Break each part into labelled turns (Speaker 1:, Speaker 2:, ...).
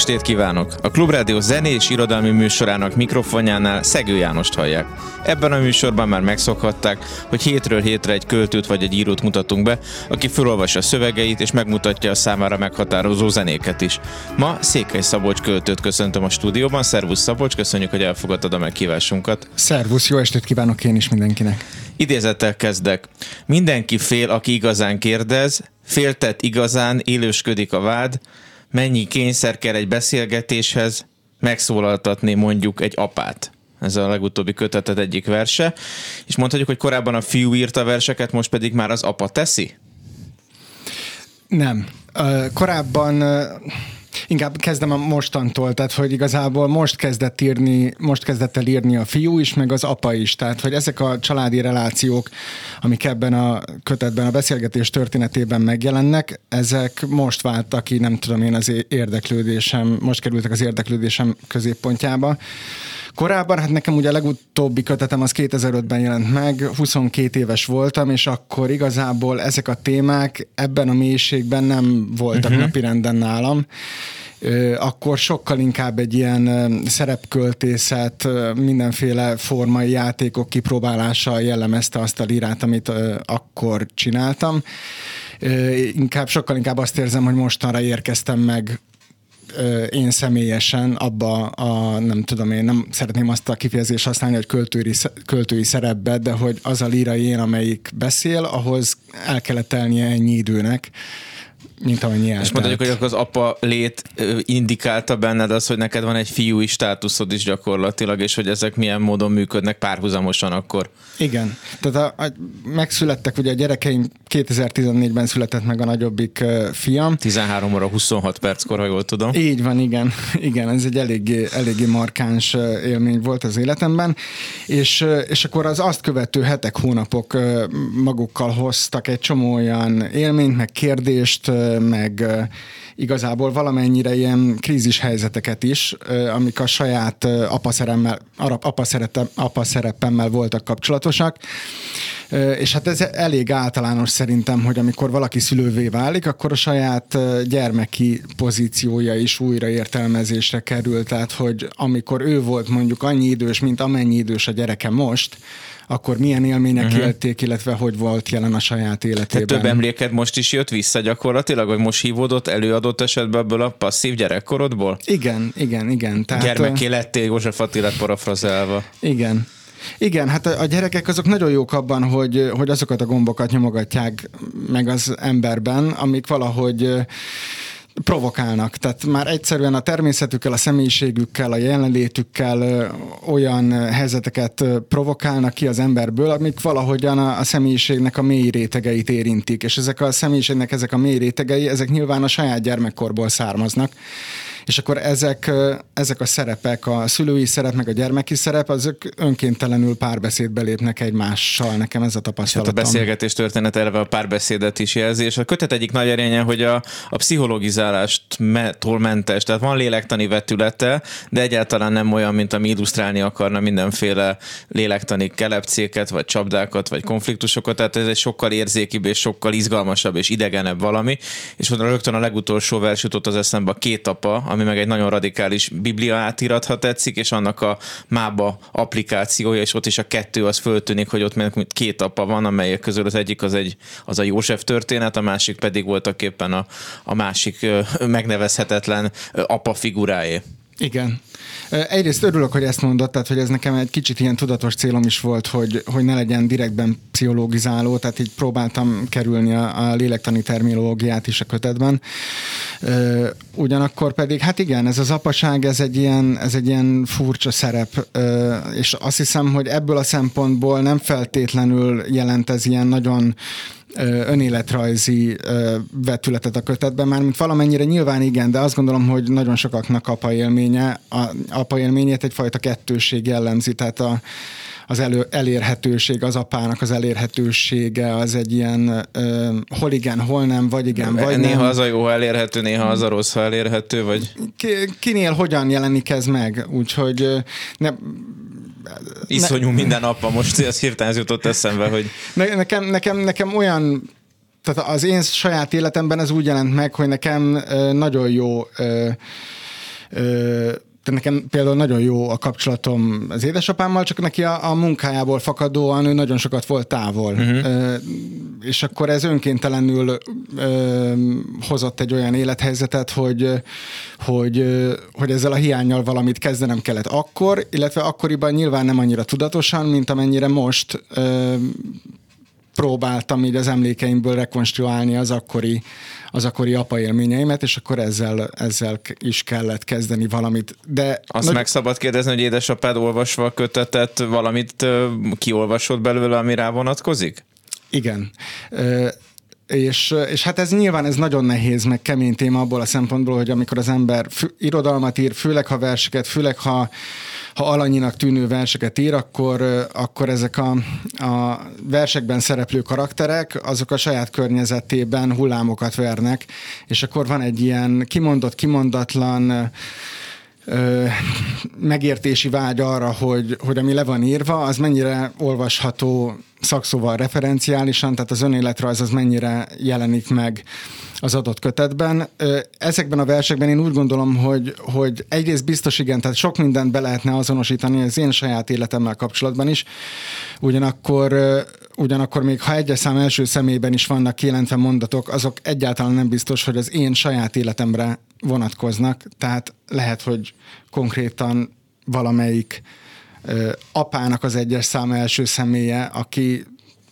Speaker 1: estét kívánok! A Klubrádió zené és irodalmi műsorának mikrofonjánál Szegő Jánost hallják. Ebben a műsorban már megszokhatták, hogy hétről hétre egy költőt vagy egy írót mutatunk be, aki felolvassa szövegeit és megmutatja a számára meghatározó zenéket is. Ma Székely Szabolcs költőt köszöntöm a stúdióban. Szervusz Szabolcs, köszönjük, hogy elfogadtad a meghívásunkat.
Speaker 2: Szervusz, jó estét kívánok én is mindenkinek.
Speaker 1: Idézettel kezdek. Mindenki fél, aki igazán kérdez, féltett igazán, élősködik a vád, mennyi kényszer kell egy beszélgetéshez megszólaltatni mondjuk egy apát. Ez a legutóbbi kötetet egyik verse. És mondhatjuk, hogy korábban a fiú írta verseket, most pedig már az apa teszi?
Speaker 2: Nem. Korábban inkább kezdem a mostantól, tehát hogy igazából most kezdett írni, most kezdett el írni a fiú is, meg az apa is, tehát hogy ezek a családi relációk, amik ebben a kötetben, a beszélgetés történetében megjelennek, ezek most váltak ki, nem tudom én, az érdeklődésem, most kerültek az érdeklődésem középpontjába. Korábban, hát nekem ugye a legutóbbi kötetem az 2005-ben jelent meg, 22 éves voltam, és akkor igazából ezek a témák ebben a mélységben nem voltak uh-huh. napirenden nálam akkor sokkal inkább egy ilyen szerepköltészet, mindenféle formai játékok kipróbálása jellemezte azt a lírát, amit akkor csináltam. Inkább, sokkal inkább azt érzem, hogy mostanra érkeztem meg én személyesen abba a, nem tudom én, nem szeretném azt a kifejezést használni, hogy költői, költői szerepbe, de hogy az a lírai én, amelyik beszél, ahhoz el kellett telnie ennyi időnek, mint amennyi eltelt.
Speaker 1: És mondjuk, hogy az apa lét indikálta benned az, hogy neked van egy fiúi státuszod is gyakorlatilag, és hogy ezek milyen módon működnek párhuzamosan akkor.
Speaker 2: Igen. Tehát a, a, megszülettek, ugye a gyerekeim 2014-ben született meg a nagyobbik uh, fiam.
Speaker 1: 13 óra 26 perckor, ha jól tudom.
Speaker 2: Így van, igen. Igen, ez egy eléggé, eléggé markáns élmény volt az életemben. És, és akkor az azt követő hetek, hónapok magukkal hoztak egy csomó olyan élményt, meg kérdést, meg igazából valamennyire ilyen krízis helyzeteket is, amik a saját apaszeremmel, apaszerepemmel voltak kapcsolatosak. És hát ez elég általános szerintem, hogy amikor valaki szülővé válik, akkor a saját gyermeki pozíciója is újra értelmezésre kerül. Tehát, hogy amikor ő volt mondjuk annyi idős, mint amennyi idős a gyereke most, akkor milyen élmények uh-huh. élték, illetve hogy volt jelen a saját életében. Tehát
Speaker 1: több emléked most is jött vissza gyakorlatilag, vagy most hívódott előadott esetben ebből a passzív gyerekkorodból?
Speaker 2: Igen, igen, igen.
Speaker 1: Tehát, Gyermeké lettél József Attilát parafrazálva.
Speaker 2: Igen. Igen, hát a, a gyerekek azok nagyon jók abban, hogy, hogy azokat a gombokat nyomogatják meg az emberben, amik valahogy provokálnak. Tehát már egyszerűen a természetükkel, a személyiségükkel, a jelenlétükkel olyan helyzeteket provokálnak ki az emberből, amik valahogyan a, a személyiségnek a mély rétegeit érintik. És ezek a személyiségnek ezek a mély rétegei, ezek nyilván a saját gyermekkorból származnak és akkor ezek, ezek a szerepek, a szülői szerep, meg a gyermeki szerep, azok önkéntelenül párbeszédbe lépnek egymással. Nekem ez a tapasztalatom.
Speaker 1: Hát a beszélgetés történet eleve a párbeszédet is jelzi, és a kötet egyik nagy erénye, hogy a, a pszichologizálást tól mentes, tehát van lélektani vetülete, de egyáltalán nem olyan, mint ami illusztrálni akarna mindenféle lélektani kelepcéket, vagy csapdákat, vagy konfliktusokat, tehát ez egy sokkal érzékibb és sokkal izgalmasabb és idegenebb valami, és oda rögtön a legutolsó vers jutott az eszembe a két apa, ami meg egy nagyon radikális biblia átirat, ha tetszik, és annak a mába applikációja, és ott is a kettő az föltűnik, hogy ott két apa van, amelyek közül az egyik az, egy, az a József történet, a másik pedig voltak éppen a, a másik megnevezhetetlen apa figuráé.
Speaker 2: Igen. Egyrészt örülök, hogy ezt mondott, tehát hogy ez nekem egy kicsit ilyen tudatos célom is volt, hogy, hogy ne legyen direktben pszichológizáló, tehát így próbáltam kerülni a, a lélektani terminológiát is a kötetben. Ugyanakkor pedig, hát igen, ez az apaság, ez egy ilyen, ez egy ilyen furcsa szerep, és azt hiszem, hogy ebből a szempontból nem feltétlenül jelent ez ilyen nagyon önéletrajzi vetületet a kötetben, már mint valamennyire nyilván igen, de azt gondolom, hogy nagyon sokaknak apa élménye, a, apa élményét egyfajta kettőség jellemzi, tehát a, az elő, elérhetőség, az apának az elérhetősége, az egy ilyen ö, hol igen, hol nem, vagy igen, vagy
Speaker 1: néha
Speaker 2: nem.
Speaker 1: az a jó, ha elérhető, néha az a rossz, ha elérhető, vagy...
Speaker 2: Ki, kinél hogyan jelenik ez meg? Úgyhogy ne,
Speaker 1: Iszonyú minden nap, most ez hirtelen jutott eszembe, hogy...
Speaker 2: Ne, nekem, nekem, nekem olyan tehát az én saját életemben ez úgy jelent meg, hogy nekem nagyon jó ö, ö, nekem például nagyon jó a kapcsolatom az édesapámmal, csak neki a, a munkájából fakadóan ő nagyon sokat volt távol. Uh-huh. Ö, és akkor ez önkéntelenül ö, hozott egy olyan élethelyzetet, hogy, hogy, hogy ezzel a hiányjal valamit kezdenem kellett akkor, illetve akkoriban nyilván nem annyira tudatosan, mint amennyire most ö, próbáltam így az emlékeimből rekonstruálni az akkori, az akkori apa élményeimet, és akkor ezzel, ezzel is kellett kezdeni valamit. De
Speaker 1: Azt nagy... meg szabad kérdezni, hogy édesapád olvasva a kötetet valamit kiolvasott belőle, ami rá vonatkozik?
Speaker 2: Igen. És, és hát ez nyilván ez nagyon nehéz, meg kemény téma abból a szempontból, hogy amikor az ember fü- irodalmat ír, főleg ha verseket, főleg ha, ha alanyinak tűnő verseket ír, akkor, akkor ezek a, a versekben szereplő karakterek, azok a saját környezetében hullámokat vernek, és akkor van egy ilyen kimondott, kimondatlan ö, megértési vágy arra, hogy, hogy ami le van írva, az mennyire olvasható szakszóval referenciálisan, tehát az önéletrajz az mennyire jelenik meg az adott kötetben. Ezekben a versekben én úgy gondolom, hogy, hogy egyrészt biztos igen, tehát sok mindent be lehetne azonosítani az én saját életemmel kapcsolatban is, ugyanakkor ugyanakkor még ha egyes szám első személyben is vannak kijelentve mondatok, azok egyáltalán nem biztos, hogy az én saját életemre vonatkoznak, tehát lehet, hogy konkrétan valamelyik ö, apának az egyes szám első személye, aki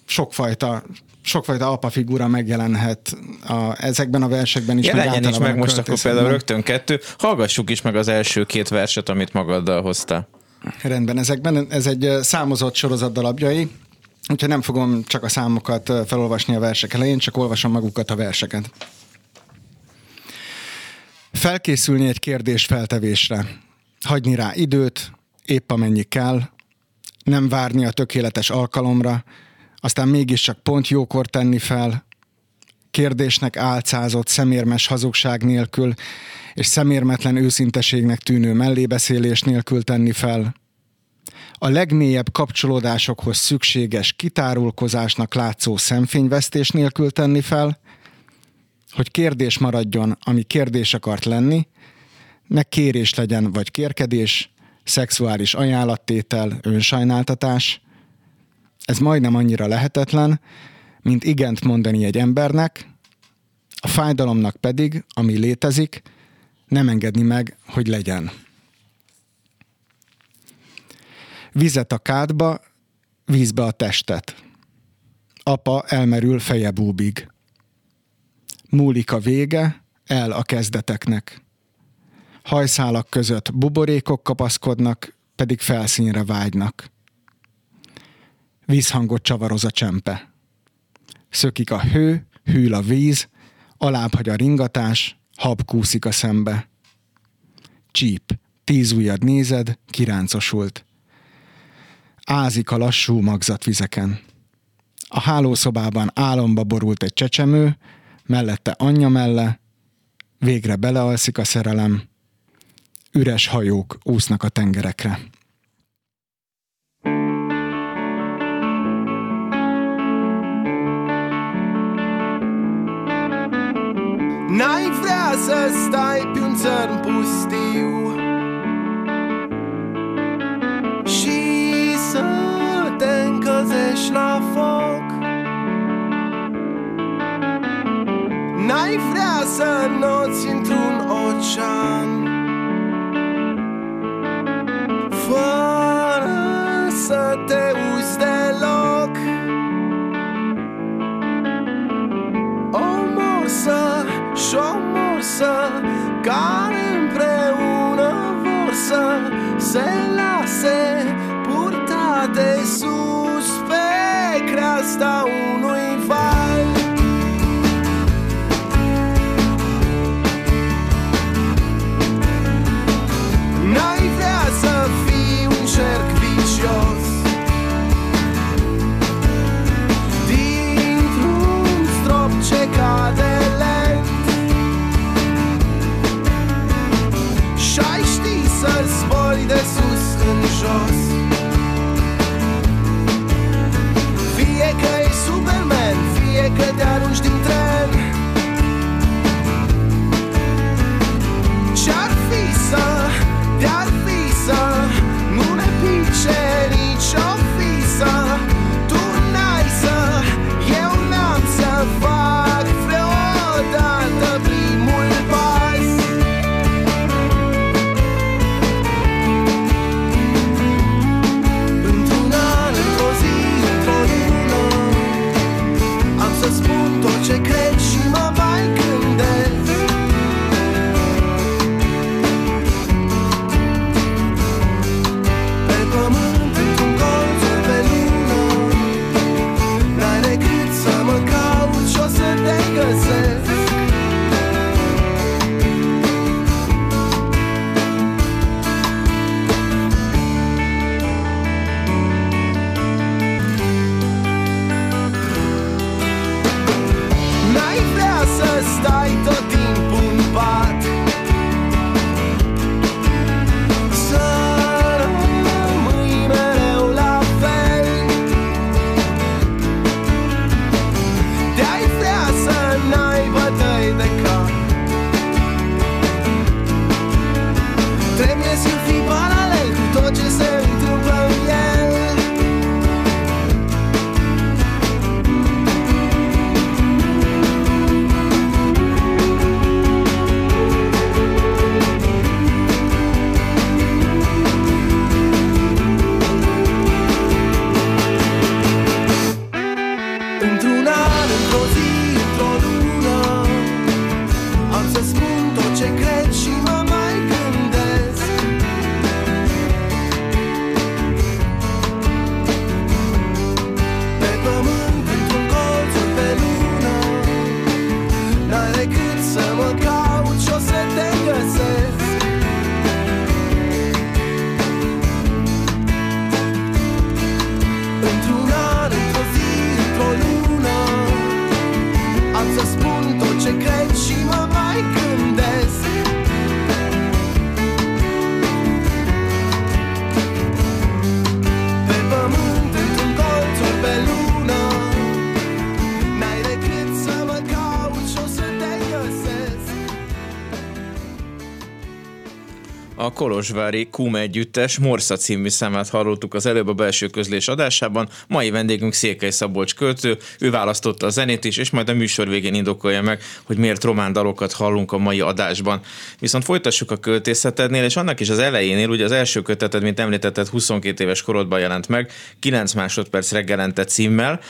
Speaker 2: sokfajta sokfajta apa figura megjelenhet a, ezekben a versekben is.
Speaker 1: Jelenjen meg is meg most akkor például rögtön kettő. Hallgassuk is meg az első két verset, amit magaddal hoztál.
Speaker 2: Rendben, ezekben ez egy számozott sorozat darabjai, úgyhogy nem fogom csak a számokat felolvasni a versek elején, csak olvasom magukat a verseket. Felkészülni egy kérdés feltevésre. Hagyni rá időt, épp amennyi kell, nem várni a tökéletes alkalomra, aztán mégiscsak pont jókor tenni fel, kérdésnek álcázott szemérmes hazugság nélkül, és szemérmetlen őszinteségnek tűnő mellébeszélés nélkül tenni fel, a legmélyebb kapcsolódásokhoz szükséges kitárulkozásnak látszó szemfényvesztés nélkül tenni fel, hogy kérdés maradjon, ami kérdés akart lenni, ne kérés legyen vagy kérkedés, szexuális ajánlattétel, önsajnáltatás. Ez majdnem annyira lehetetlen, mint igent mondani egy embernek, a fájdalomnak pedig, ami létezik, nem engedni meg, hogy legyen. Vizet a kádba, vízbe a testet. Apa elmerül feje búbig. Múlik a vége, el a kezdeteknek. Hajszálak között buborékok kapaszkodnak, pedig felszínre vágynak. Vízhangot csavaroz a csempe. Szökik a hő, hűl a víz, alább hagy a ringatás, hab kúszik a szembe. Csíp, tíz ujjad nézed, kiráncosult. Ázik a lassú magzatvizeken. A hálószobában álomba borult egy csecsemő, mellette anyja melle, végre belealszik a szerelem, üres hajók úsznak a tengerekre.
Speaker 3: N-ai vrea să stai să te încălzești la foc. N-ai vrea să noți într-un ocean. Fără să te uiți deloc. O morsă și o morsă Care împreună vor să se lase purtate sus pe creasta unui
Speaker 1: Kolozsvári Kum együttes Morsza című számát hallottuk az előbb a belső közlés adásában. Mai vendégünk Székely Szabolcs költő, ő választotta a zenét is, és majd a műsor végén indokolja meg, hogy miért román dalokat hallunk a mai adásban. Viszont folytassuk a költészetednél, és annak is az elejénél, ugye az első köteted, mint említetted, 22 éves korodban jelent meg, 9 másodperc reggelente címmel.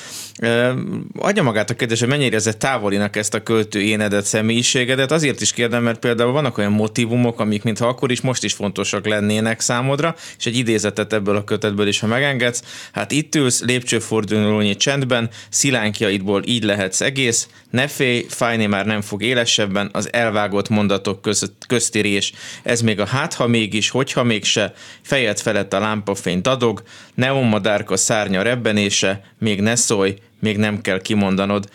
Speaker 1: Adja magát a kérdés, hogy mennyire ez távolinak ezt a költő énedet, személyiségedet. Azért is kérdem, mert például vannak olyan motivumok, amik mintha akkor is, most is fontosak lennének számodra, és egy idézetet ebből a kötetből is, ha megengedsz. Hát itt ülsz, lépcsőfordulónyi csendben, szilánkjaidból így lehetsz egész, ne félj, fájni már nem fog élesebben, az elvágott mondatok közt, köztirés. Ez még a hát, ha mégis, hogyha mégse, fejed felett a lámpafény dadog, neonmadárka szárnya rebbenése, még ne szólj, még nem kell kimondanod.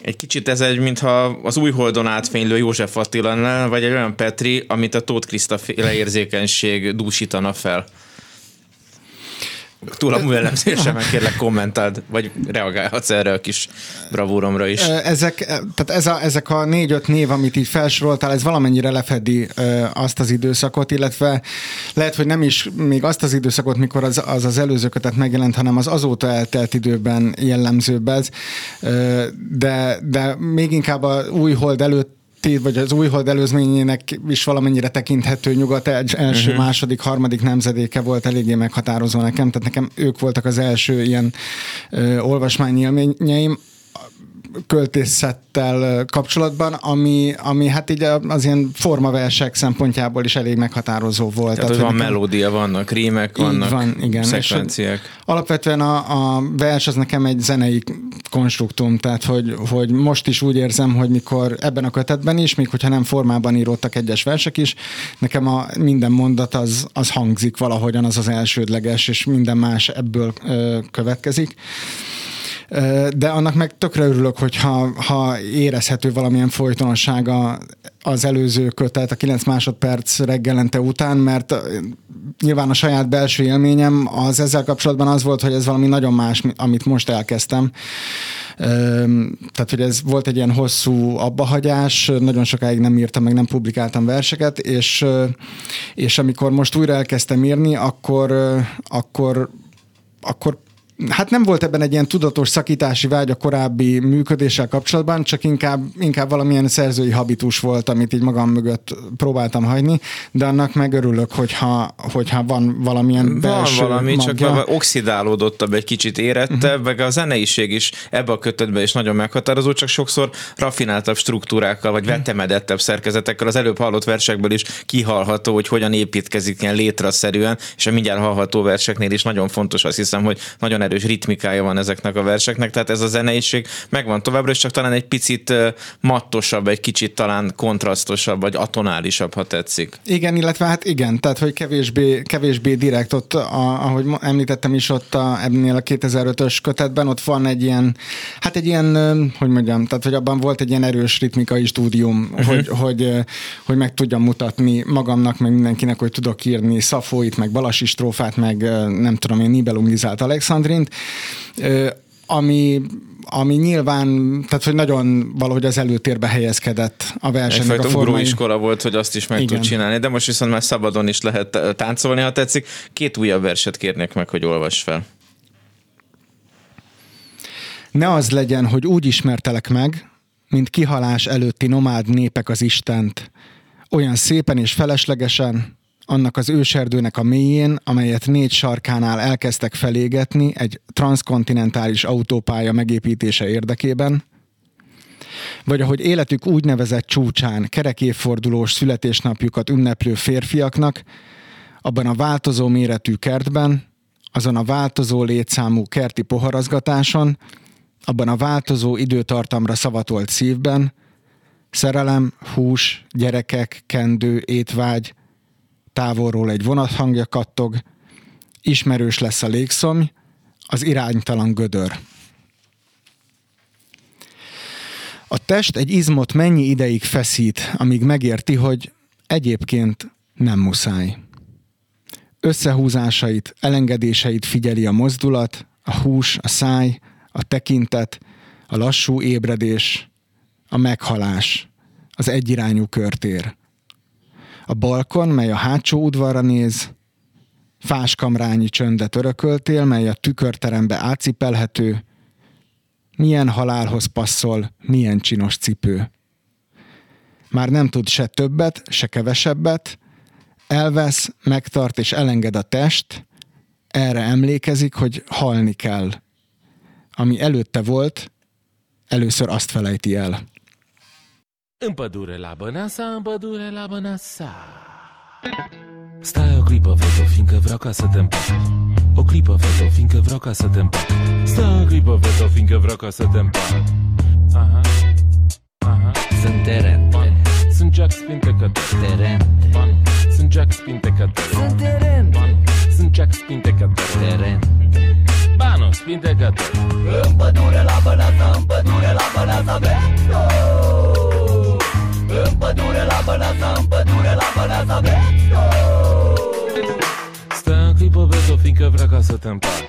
Speaker 1: Egy kicsit ez egy, mintha az új holdon átfénylő József Attila lenne, vagy egy olyan Petri, amit a Tóth Kriszta érzékenység dúsítana fel túl a műelemzésemen kérlek kommentáld, vagy reagálhatsz erre a kis bravúromra is.
Speaker 2: Ezek, tehát ez a, ezek a négy-öt név, amit így felsoroltál, ez valamennyire lefedi azt az időszakot, illetve lehet, hogy nem is még azt az időszakot, mikor az az, az előző kötet megjelent, hanem az azóta eltelt időben jellemzőbb ez, de, de még inkább a új hold előtt vagy az újhold előzményének is valamennyire tekinthető nyugat első, uh-huh. második, harmadik nemzedéke volt eléggé meghatározó nekem, tehát nekem ők voltak az első ilyen ö, olvasmányélményeim költészettel kapcsolatban, ami, ami hát így az ilyen formaversek szempontjából is elég meghatározó volt.
Speaker 1: Tehát, Tehát van nekem... melódia, vannak rímek, vannak van, igen. szekvenciák.
Speaker 2: Alapvetően a, a vers az nekem egy zenei konstruktum, tehát hogy, hogy most is úgy érzem, hogy mikor ebben a kötetben is, még hogyha nem formában íródtak egyes versek is, nekem a minden mondat az, az hangzik valahogyan, az az elsődleges, és minden más ebből ö, következik de annak meg tökre örülök, hogyha ha érezhető valamilyen folytonossága az előző kötet, a 9 másodperc reggelente után, mert nyilván a saját belső élményem az ezzel kapcsolatban az volt, hogy ez valami nagyon más, amit most elkezdtem. Tehát, hogy ez volt egy ilyen hosszú abbahagyás, nagyon sokáig nem írtam, meg nem publikáltam verseket, és, és amikor most újra elkezdtem írni, akkor, akkor akkor hát nem volt ebben egy ilyen tudatos szakítási vágy a korábbi működéssel kapcsolatban, csak inkább, inkább valamilyen szerzői habitus volt, amit így magam mögött próbáltam hagyni, de annak megörülök, hogyha, hogyha van valamilyen
Speaker 1: Van valami, magja. csak oxidálódottabb, egy kicsit érettebb, uh-huh. meg a zeneiség is ebbe a kötetbe is nagyon meghatározó, csak sokszor rafináltabb struktúrákkal, vagy vetemedettebb szerkezetekkel az előbb hallott versekből is kihalható, hogy hogyan építkezik ilyen létraszerűen, és a mindjárt hallható verseknél is nagyon fontos, azt hiszem, hogy nagyon erős ritmikája van ezeknek a verseknek, tehát ez a zeneiség megvan továbbra, és csak talán egy picit mattosabb, egy kicsit talán kontrasztosabb, vagy atonálisabb, ha tetszik.
Speaker 2: Igen, illetve hát igen, tehát hogy kevésbé, kevésbé direkt ott, a, ahogy említettem is ott a, ebnél a 2005-ös kötetben, ott van egy ilyen, hát egy ilyen, hogy mondjam, tehát hogy abban volt egy ilyen erős ritmikai stúdium, uh-huh. hogy, hogy, hogy meg tudjam mutatni magamnak, meg mindenkinek, hogy tudok írni Szafóit, meg Balasi strófát, meg nem tudom én, Nibelungizált Alexandrin, történt, ami, ami nyilván, tehát hogy nagyon valahogy az előtérbe helyezkedett a versenynek Egyfajta a formai.
Speaker 1: iskola volt, hogy azt is meg Igen. tud csinálni, de most viszont már szabadon is lehet táncolni, ha tetszik. Két újabb verset kérnék meg, hogy olvass fel.
Speaker 2: Ne az legyen, hogy úgy ismertelek meg, mint kihalás előtti nomád népek az Istent, olyan szépen és feleslegesen, annak az őserdőnek a mélyén, amelyet négy sarkánál elkezdtek felégetni egy transzkontinentális autópálya megépítése érdekében, vagy ahogy életük úgynevezett csúcsán kerekéfordulós születésnapjukat ünneplő férfiaknak, abban a változó méretű kertben, azon a változó létszámú kerti poharazgatáson, abban a változó időtartamra szavatolt szívben, szerelem, hús, gyerekek, kendő, étvágy, távolról egy vonathangja kattog, ismerős lesz a légszomj, az iránytalan gödör. A test egy izmot mennyi ideig feszít, amíg megérti, hogy egyébként nem muszáj. Összehúzásait, elengedéseit figyeli a mozdulat, a hús, a száj, a tekintet, a lassú ébredés, a meghalás, az egyirányú körtér. A balkon, mely a hátsó udvarra néz, fáskamrányi csöndet örököltél, mely a tükörterembe átcipelhető, milyen halálhoz passzol, milyen csinos cipő. Már nem tud se többet, se kevesebbet, elvesz, megtart és elenged a test, erre emlékezik, hogy halni kell. Ami előtte volt, először azt felejti el.
Speaker 4: În pădure la Băneasa, în pădure la Băneasa. Stai o clipă, feto, fiindcă vreau ca să te împac. O clipă, feto, fiindcă vreau ca să te împac. Stai o clipă, feto, fiindcă vreau ca să te împac. Aha, aha.
Speaker 5: Sunt terente,
Speaker 4: Sunt Jack spintecător.
Speaker 5: Terente,
Speaker 4: Ban. Sunt Jack spintecător.
Speaker 5: Sunt terente,
Speaker 4: Ban. Sunt Jack spintecător.
Speaker 5: Terente.
Speaker 4: Banu, spintecător.
Speaker 5: În pădure la Băneasa, în pădure la Băneasa, Beto! În pădure la Băneasa, în pădure la Băneasa, Beto!
Speaker 4: Stai o clipă, vedo, fiindcă vreau ca să te împac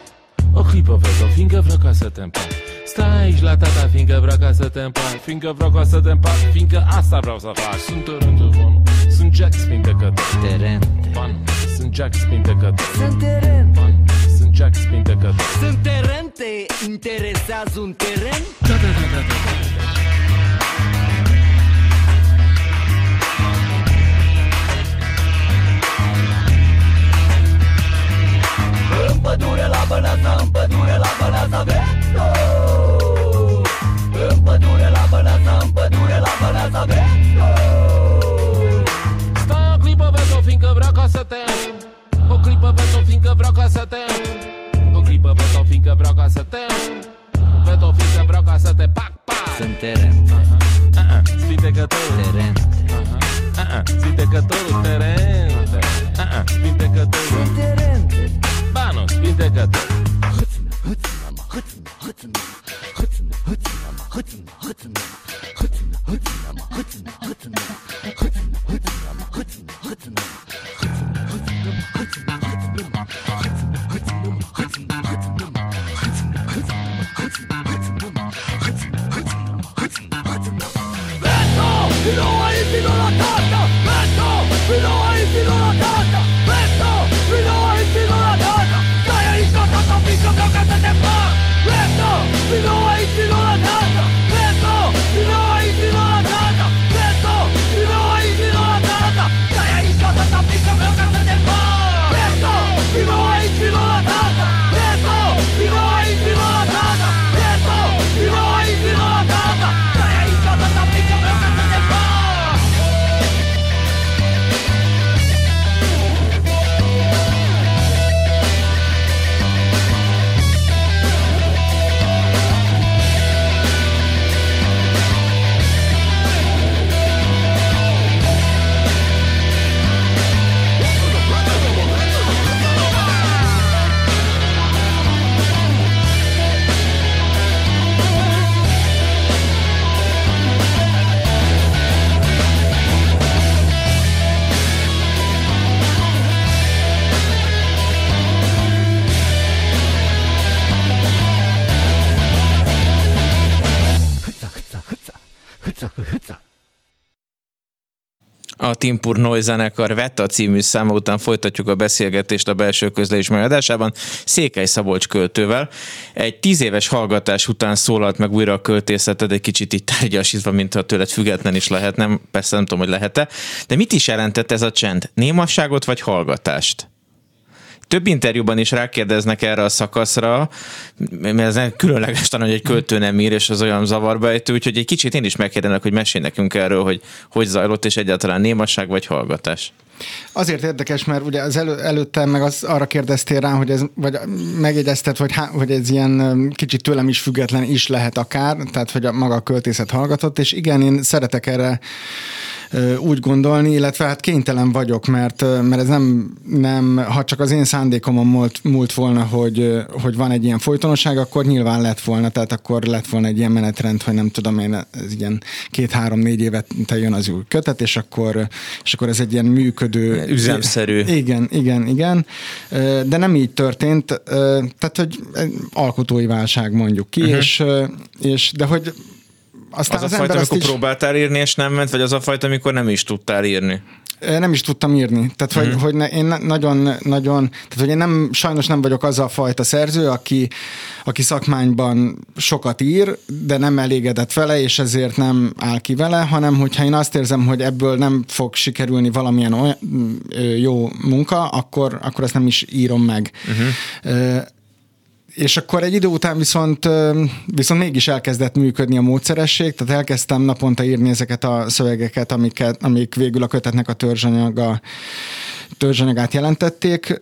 Speaker 4: O clipă, vedo, fiindcă vreau ca să te împac Stai aici la tata, fiindcă vreau ca să te împac Fiindcă vreau ca să te împac, fiindcă asta vreau să fac. Sunt rândul bun, sunt Jack spintecător
Speaker 5: Terente,
Speaker 4: Ban, sunt Jack spintecător
Speaker 5: sunt terente,
Speaker 4: Ban, sunt Jack spintecător
Speaker 5: sunt terente. Interesează un teren?
Speaker 4: Da, da, da, da, da,
Speaker 5: În pădure la Băneasa, în pădure la Băneasa, Beto! În pădure la Băneasa, în pădure la Băneasa, Beto!
Speaker 4: Stai o clipă, vedo, fiindcă vreau ca să te O clipă, vedo, fiindcă vreau ca să te O clipă, vedo, fiindcă vreau ca să te Vedo, fiindcă vreau ca să te pac, pac.
Speaker 5: Sunt terente,
Speaker 4: Uh-uh, Spintecătorul
Speaker 5: terente,
Speaker 4: Uh-uh, Spintecătorul terente Uh-uh, 现
Speaker 5: 在
Speaker 4: 这子，
Speaker 5: 喝
Speaker 1: 子
Speaker 4: 呢，喝子呢嘛，喝子呢，喝子呢，喝子呢，喝子呢嘛，喝子呢，喝子呢，喝子呢，喝子呢。
Speaker 1: Timpur Noise zenekar Vetta című száma után folytatjuk a beszélgetést a belső közlés megadásában Székely Szabolcs költővel. Egy tíz éves hallgatás után szólalt meg újra a költészeted, egy kicsit így tárgyasítva, mintha tőled független is lehet, nem, persze nem tudom, hogy lehet-e. De mit is jelentett ez a csend? Némasságot vagy hallgatást? Több interjúban is rákérdeznek erre a szakaszra, mert ez különleges talán, hogy egy költő nem ír, és az olyan zavarba ejtő, úgyhogy egy kicsit én is megkérdenek, hogy mesélj nekünk erről, hogy hogy zajlott, és egyáltalán némasság vagy hallgatás.
Speaker 2: Azért érdekes, mert ugye az elő, előtte meg az, arra kérdeztél rá, hogy ez, vagy megjegyezted, hogy, há, hogy ez ilyen kicsit tőlem is független is lehet akár, tehát hogy a maga a költészet hallgatott, és igen, én szeretek erre úgy gondolni, illetve hát kénytelen vagyok, mert, mert ez nem, nem, ha csak az én szándékomon múlt, múlt volna, hogy, hogy van egy ilyen folytonosság, akkor nyilván lett volna, tehát akkor lett volna egy ilyen menetrend, hogy nem tudom én, ez ilyen két-három-négy évet jön az új kötet, és akkor, és akkor ez egy ilyen működő...
Speaker 1: Üzemszerű.
Speaker 2: Igen, igen, igen. De nem így történt, tehát, hogy alkotói válság mondjuk ki, uh-huh. és, és de hogy
Speaker 1: aztán az, az a fajta, amikor is... próbáltál írni, és nem ment, vagy az a fajta, amikor nem is tudtál írni?
Speaker 2: Nem is tudtam írni. Tehát, hogy, uh-huh. hogy ne, én nagyon, nagyon, tehát, hogy én nem, sajnos nem vagyok az a fajta szerző, aki, aki szakmányban sokat ír, de nem elégedett vele, és ezért nem áll ki vele, hanem hogyha én azt érzem, hogy ebből nem fog sikerülni valamilyen olyan, jó munka, akkor, akkor ezt nem is írom meg. Uh-huh. És akkor egy idő után viszont, viszont mégis elkezdett működni a módszeresség, tehát elkezdtem naponta írni ezeket a szövegeket, amiket, amik végül a kötetnek a törzsanyaga törzsanyagát jelentették,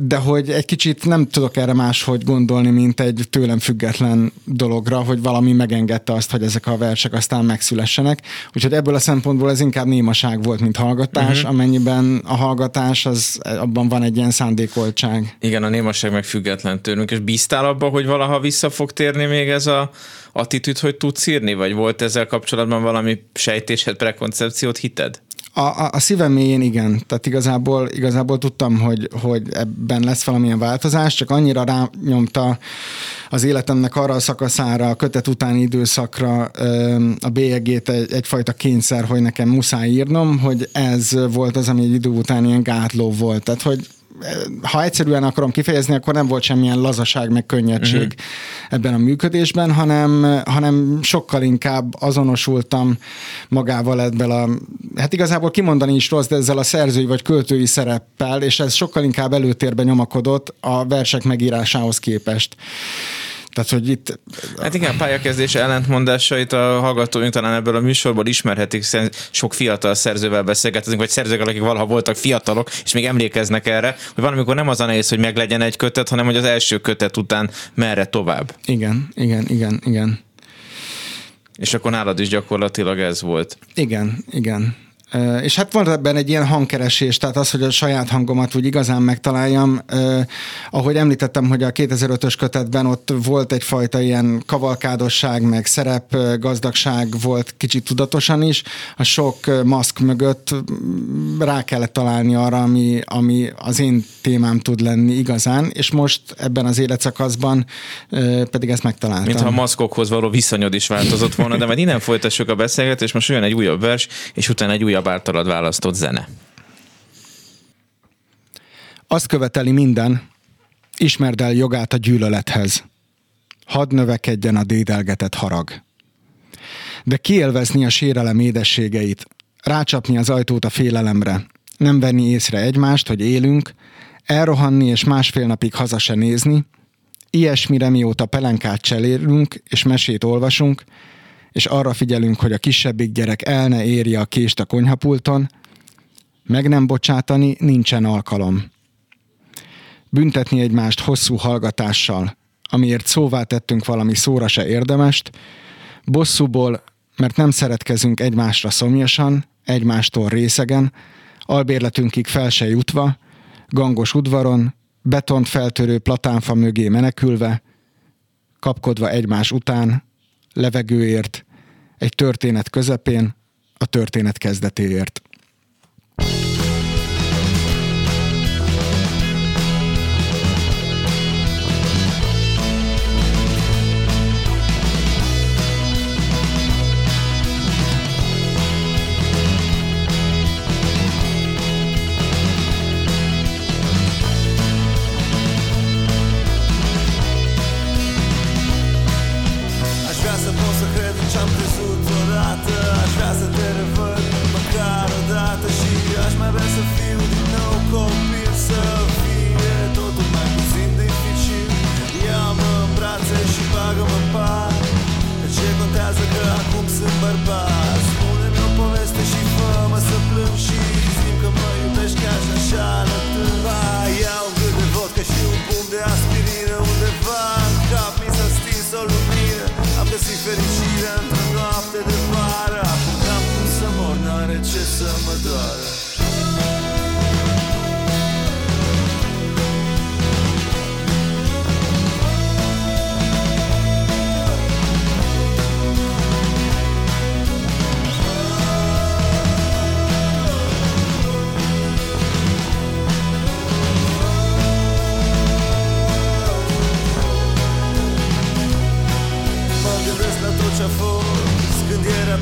Speaker 2: de hogy egy kicsit nem tudok erre máshogy gondolni, mint egy tőlem független dologra, hogy valami megengedte azt, hogy ezek a versek aztán megszülessenek. Úgyhogy ebből a szempontból ez inkább némaság volt, mint hallgatás, uh-huh. amennyiben a hallgatás, az abban van egy ilyen szándékoltság.
Speaker 1: Igen, a némaság meg független tőlünk, és bíztál abba, hogy valaha vissza fog térni még ez a attitűd, hogy tudsz írni, vagy volt ezzel kapcsolatban valami sejtésed, prekoncepciót, hited?
Speaker 2: A, a, a szívem mélyén igen. Tehát igazából, igazából tudtam, hogy, hogy ebben lesz valamilyen változás, csak annyira rányomta az életemnek arra a szakaszára, a kötet utáni időszakra a bélyegét egy, egyfajta kényszer, hogy nekem muszáj írnom, hogy ez volt az, ami egy idő után ilyen gátló volt. Tehát, hogy ha egyszerűen akarom kifejezni, akkor nem volt semmilyen lazaság, meg könnyedség uh-huh. ebben a működésben, hanem, hanem sokkal inkább azonosultam magával ebből a, hát igazából kimondani is rossz, de ezzel a szerzői vagy költői szereppel, és ez sokkal inkább előtérbe nyomakodott a versek megírásához képest. Tehát, hogy itt...
Speaker 1: Hát igen, pályakezdés ellentmondásait a hallgatóink talán ebből a műsorból ismerhetik, sok fiatal szerzővel beszélgetünk, vagy szerzőkkel, akik valaha voltak fiatalok, és még emlékeznek erre, hogy valamikor nem az a nehéz, hogy meglegyen egy kötet, hanem hogy az első kötet után merre tovább.
Speaker 2: Igen, igen, igen, igen.
Speaker 1: És akkor nálad is gyakorlatilag ez volt.
Speaker 2: Igen, igen. És hát van ebben egy ilyen hangkeresés, tehát az, hogy a saját hangomat úgy igazán megtaláljam. Ahogy említettem, hogy a 2005-ös kötetben ott volt egyfajta ilyen kavalkádosság, meg szerep, gazdagság volt kicsit tudatosan is. A sok maszk mögött rá kellett találni arra, ami, ami az én témám tud lenni igazán, és most ebben az életszakaszban pedig ezt megtaláltam.
Speaker 1: Mintha a maszkokhoz való viszonyod is változott volna, de majd innen folytassuk a beszélgetést, most jön egy újabb vers, és utána egy újabb újabb általad választott zene?
Speaker 2: Azt követeli minden, ismerd el jogát a gyűlölethez. Hadd növekedjen a dédelgetett harag. De kielvezni a sérelem édességeit, rácsapni az ajtót a félelemre, nem venni észre egymást, hogy élünk, elrohanni és másfél napig haza se nézni, ilyesmire mióta pelenkát cselérünk és mesét olvasunk, és arra figyelünk, hogy a kisebbik gyerek el ne érje a kést a konyhapulton, meg nem bocsátani nincsen alkalom. Büntetni egymást hosszú hallgatással, amiért szóvá tettünk valami szóra se érdemest, bosszúból, mert nem szeretkezünk egymásra szomjasan, egymástól részegen, albérletünkig fel se jutva, gangos udvaron, betont feltörő platánfa mögé menekülve, kapkodva egymás után, levegőért, egy történet közepén, a történet kezdetéért.
Speaker 6: Aș mai vrea să fiu din nou copil Să fie totul mai puțin dificil. Ia-mă în brațe și bagă-mă în pat De ce contează că acum sunt bărbat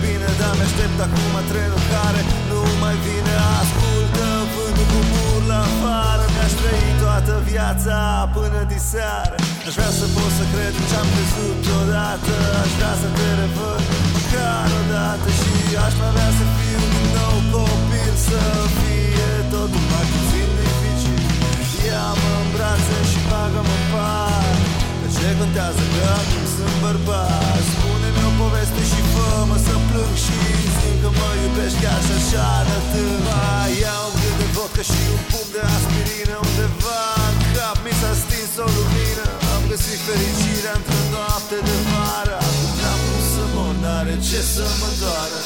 Speaker 6: bine, dar mi-aștept acum trenul care nu mai vine. Ascultă vântul cu burla afară Mi-aș trăi toată viața până diseară. Aș vrea să pot să cred în ce-am crezut odată Aș vrea să te revăd măcar odată Și aș mai vrea să fiu din nou copil Să fie totul mai puțin dificil Ia-mă în brațe și bagă-mă în pat De ce contează că acum sunt bărbat. Spune-mi o poveste și fă-mă să plâng Și simt că mă iubești chiar și așa de Hai, Ia un gât de vodka și un pumn de aspirină Undeva în cap. Mi s-a stins o lumină Am găsit fericirea într-o noapte de vară. Acum n-am cum să mor, n-are ce să mă doară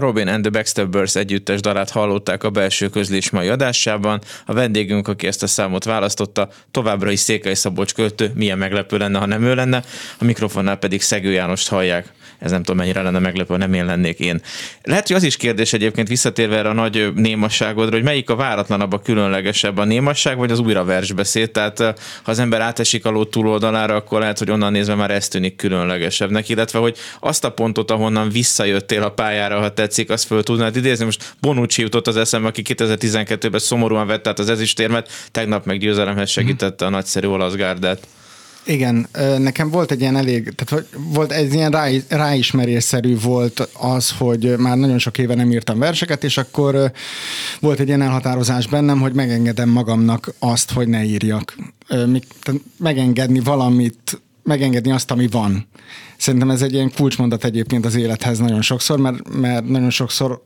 Speaker 1: Robin and the Backstabbers együttes dalát hallották a belső közlés mai adásában. A vendégünk, aki ezt a számot választotta, továbbra is Székely Szabolcs költő, milyen meglepő lenne, ha nem ő lenne. A mikrofonnál pedig Szegő Jánost hallják. Ez nem tudom, mennyire lenne meglepő, nem én lennék én. Lehet, hogy az is kérdés egyébként visszatérve erre a nagy némasságodra, hogy melyik a váratlanabb, a különlegesebb, a némasság vagy az újra versbeszéd. Tehát ha az ember átesik a ló túloldalára, akkor lehet, hogy onnan nézve már ez tűnik különlegesebbnek, illetve hogy azt a pontot, ahonnan visszajöttél a pályára, ha tetszik, azt föl tudnád idézni. Most Bonucci jutott az eszembe, aki 2012-ben szomorúan vett át az ezüstérmet, tegnap meg győzelemhez segítette a nagyszerű olasz gárdát.
Speaker 2: Igen, nekem volt egy ilyen elég, tehát volt egy ilyen rá, ráismerésszerű volt az, hogy már nagyon sok éve nem írtam verseket, és akkor volt egy ilyen elhatározás bennem, hogy megengedem magamnak azt, hogy ne írjak. Megengedni valamit, megengedni azt, ami van. Szerintem ez egy ilyen kulcsmondat egyébként az élethez nagyon sokszor, mert, mert nagyon sokszor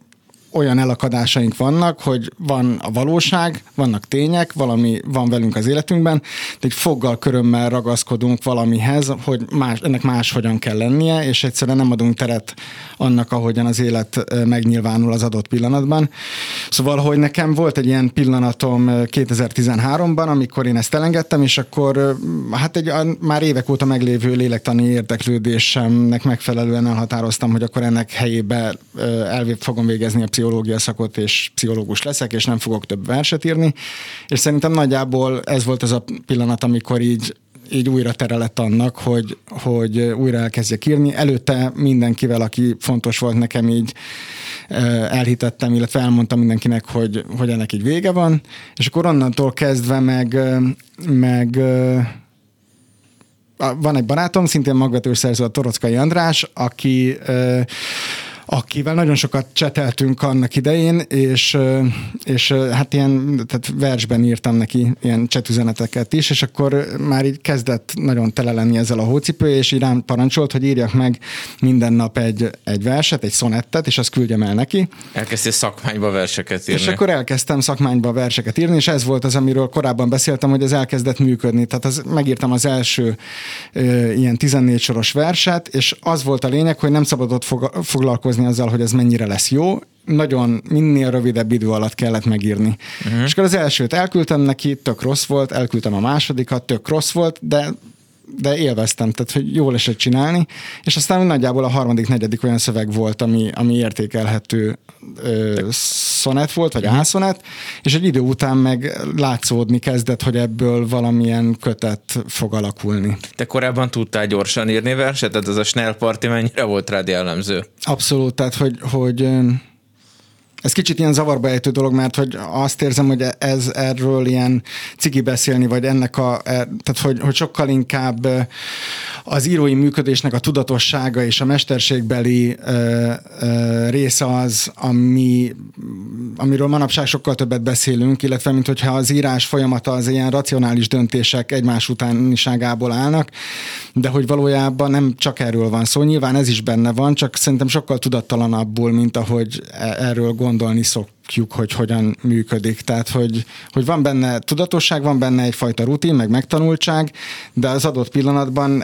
Speaker 2: olyan elakadásaink vannak, hogy van a valóság, vannak tények, valami van velünk az életünkben, de egy foggal, körömmel ragaszkodunk valamihez, hogy más, ennek máshogyan kell lennie, és egyszerűen nem adunk teret annak, ahogyan az élet megnyilvánul az adott pillanatban. Szóval, hogy nekem volt egy ilyen pillanatom ö, 2013-ban, amikor én ezt elengedtem, és akkor hát egy már évek óta meglévő lélektani érdeklődésemnek megfelelően elhatároztam, hogy akkor ennek helyébe ö, elvé fogom végezni a pszichológia szakot, és pszichológus leszek, és nem fogok több verset írni. És szerintem nagyjából ez volt az a pillanat, amikor így így újra tere lett annak, hogy, hogy újra elkezdjek írni. Előtte mindenkivel, aki fontos volt nekem, így elhitettem, illetve elmondtam mindenkinek, hogy, hogy ennek így vége van, és akkor onnantól kezdve meg, meg van egy barátom, szintén magvetős szerző a Torockai András, aki akivel nagyon sokat cseteltünk annak idején, és, és hát ilyen, tehát versben írtam neki ilyen csetüzeneteket is, és akkor már így kezdett nagyon tele lenni ezzel a hócipő, és így rám parancsolt, hogy írjak meg minden nap egy, egy verset, egy szonettet, és azt küldjem el neki.
Speaker 1: Elkezdtél szakmányba verseket írni.
Speaker 2: És akkor elkezdtem szakmányba verseket írni, és ez volt az, amiről korábban beszéltem, hogy ez elkezdett működni. Tehát az, megírtam az első ö, ilyen 14 soros verset, és az volt a lényeg, hogy nem szabadott fog, foglalkozni azzal, hogy ez mennyire lesz jó, nagyon minél rövidebb idő alatt kellett megírni. Uh-huh. És akkor az elsőt elküldtem neki, tök rossz volt, elküldtem a másodikat, tök rossz volt, de de élveztem, tehát hogy jól esett csinálni, és aztán nagyjából a harmadik, negyedik olyan szöveg volt, ami, ami értékelhető ö, szonet volt, vagy
Speaker 1: Mhm.
Speaker 2: álszonet, és egy idő után meg látszódni kezdett, hogy ebből valamilyen kötet fog alakulni.
Speaker 1: Te korábban tudtál gyorsan írni verset? Tehát ez a Snell Party mennyire volt rád jellemző?
Speaker 2: Abszolút, tehát hogy, hogy ez kicsit ilyen zavarba ejtő dolog, mert hogy azt érzem, hogy ez erről ilyen cigi beszélni, vagy ennek a, e, tehát hogy, hogy sokkal inkább ö, az írói működésnek a tudatossága és a mesterségbeli ö, ö, része az, ami, amiről manapság sokkal többet beszélünk, illetve mint hogyha az írás folyamata az ilyen racionális döntések egymás utániságából állnak, de hogy valójában nem csak erről van szó. Nyilván ez is benne van, csak szerintem sokkal tudattalanabbul, mint ahogy e- erről gondolni szokjuk, hogy hogyan működik. Tehát, hogy, hogy van benne tudatosság, van benne egyfajta rutin, meg megtanultság, de az adott pillanatban